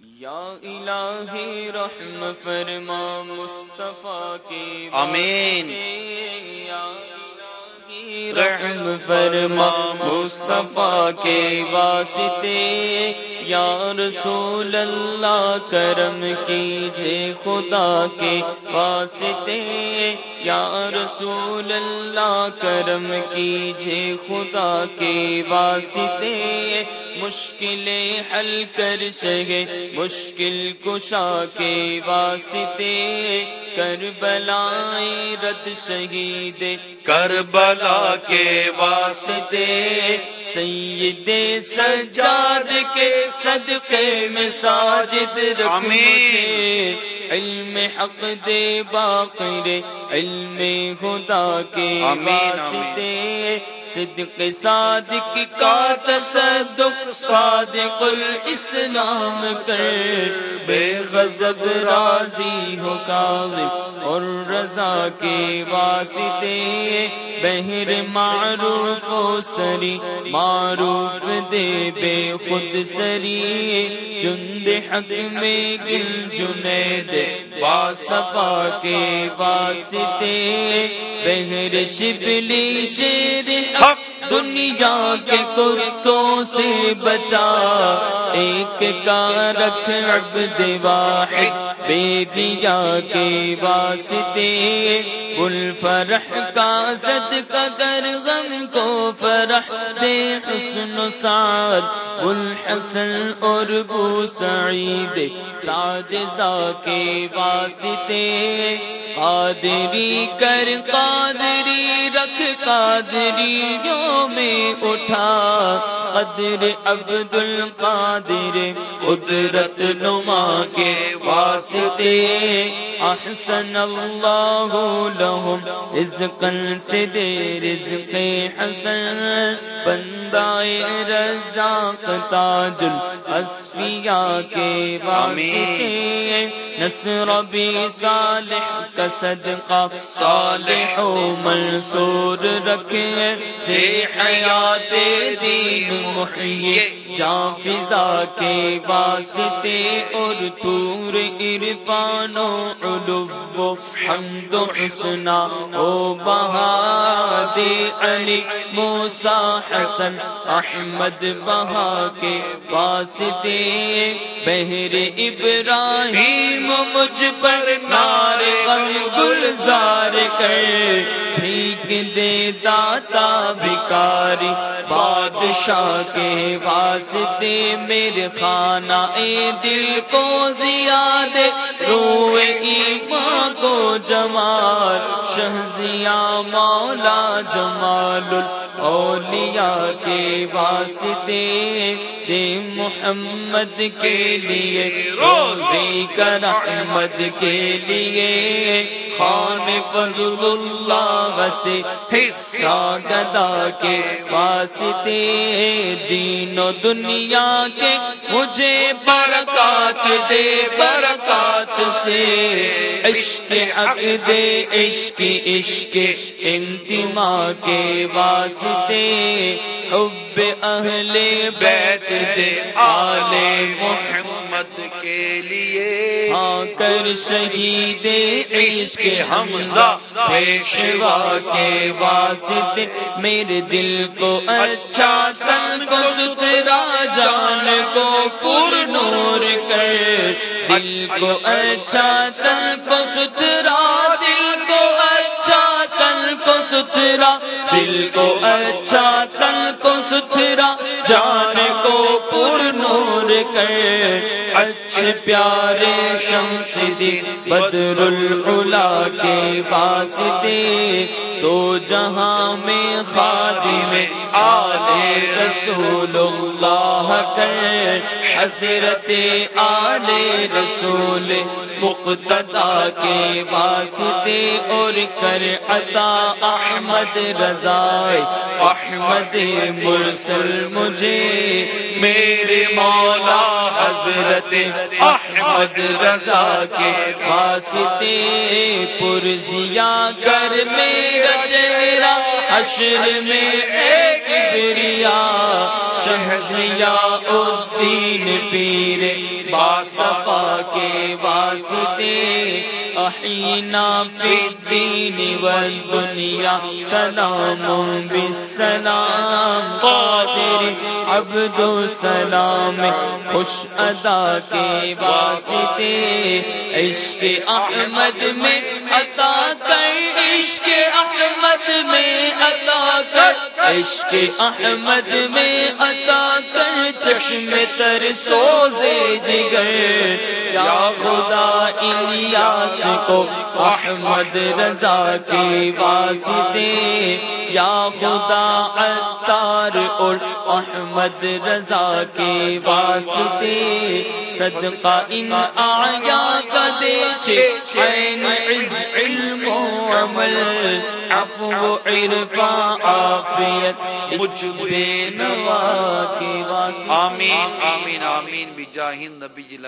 یا الہی رحم فرما مصطفیٰ کی آمین. یا الہی رحم فرما، مصطفیٰ کے واسطے۔ یا رسول اللہ، کرم کیجے خدا کے واسطے۔ یا رسول اللہ، کرم کیجے خدا کے واسطے۔ مشکلیں حل کر سگے مشکل کشا کے واسطے۔ کر بلائیں رد شہید، کربلا کے واسطے سید سجاد کے صدقے میں ساجد رکھے علم حق دے باقر علم خدا کے واسطے۔ صدق صادق کا تصدق صادق الاسلام کر۔ بے غضب راضی ہو کاظم اور رضا کے واسطے۔ بہر معروف کو سری، معروف دے بے خود سری۔ جند حق میں گل جنید باصفا کے واسطے۔ بہر شبلی شیر حق دنیا کے کتوں سے بچا۔ ایک کا رکھ عبد واحد بیٹیا کے واسطے۔ گل فرح کا صد قدر غم کو فرح دے حسن و سعد۔ گل حسن اور بو سعید ساجزا کے واسطے۔ قادری کر قادری۔ رکھ قادری جو میں اٹھا۔ قدر عبد القادر قدرت نما کے واسطے۔ احسن اللہ لہم رزقا سے دے رزق حسن۔ بندائے رزاق تاج الاسفیاء کے واسطے۔ نصر بھی صالح کا صدقہ، صالح و منصور۔ رکھے دے حیات دین محیے جان فضا کے واسطے اور تور عرفان و علو، حمد و حسنا او بہا دے علی موسا حسن، احمد بہا کے واسطے بہر ابراہیم مجھ پر نار گلزار کر۔ بھیگ دے داتا بھکاری، بادشاہ کے واسطے میرے خانہ، اے دل کو زیاد روئے ایمان کو جمال۔ شہزیا مولا جمال اولیاء کے واسطے دے محمد کے لیے، روزی کر احمد کے لیے خان فضل اللہ سے حصہ گدا کے واسطے دین و دنیا کے مجھے برکات دے، برکات سے۔ عشق حق دے عشق عشق انتما کے واسطے۔ حب اہل بیت دے آل محمد کے لیے۔ ہاں کر شہید عشق حمزہ، پیشوا کے واسطے میرے دل کو اچھا تن کو ستھرا، جان کو پر نور کر۔ دل کو اچھا تن کو ستھرا، دل کو اچھا تن کو ستھرا۔ دل کو اچھا تن کو ستھرا، جان کو پر نور کر اچھے پیارے شمس دی بدر العلا کے واسطے تو جہاں میں خادم آل رسول اللہ کر حضرت آل رسول مقتدا کے واسطے اور کر عطا احمد رضا احمد مرسل مجھے، میرے مولا مولا حضرت احمد رضا کے واسطے پرزیا گھر میں چہرہ حشر میں ایک بریا شہزیا الدین پیر، باصفا کے واسطے احینا فی الدین والدنیا، سلام بالسلام، قادر عبد السلام، خوش ادا کے واسطے عشق احمد میں عطا کر، عشق احمد میں عطا کر عشق احمد میں عطا کر چشم تر سوزے جگر، یا خدا الیاس کو احمد رضا کے واسطے، یا خدا عطار اور احمد رضا کے واسطے، صدقہ ان آیا کا دے عین عز علم عمل افو عرفا عافیت، مجھ بے نوا کے واسطے۔ آمین آمین آمین، بجاہ النبی الامین جی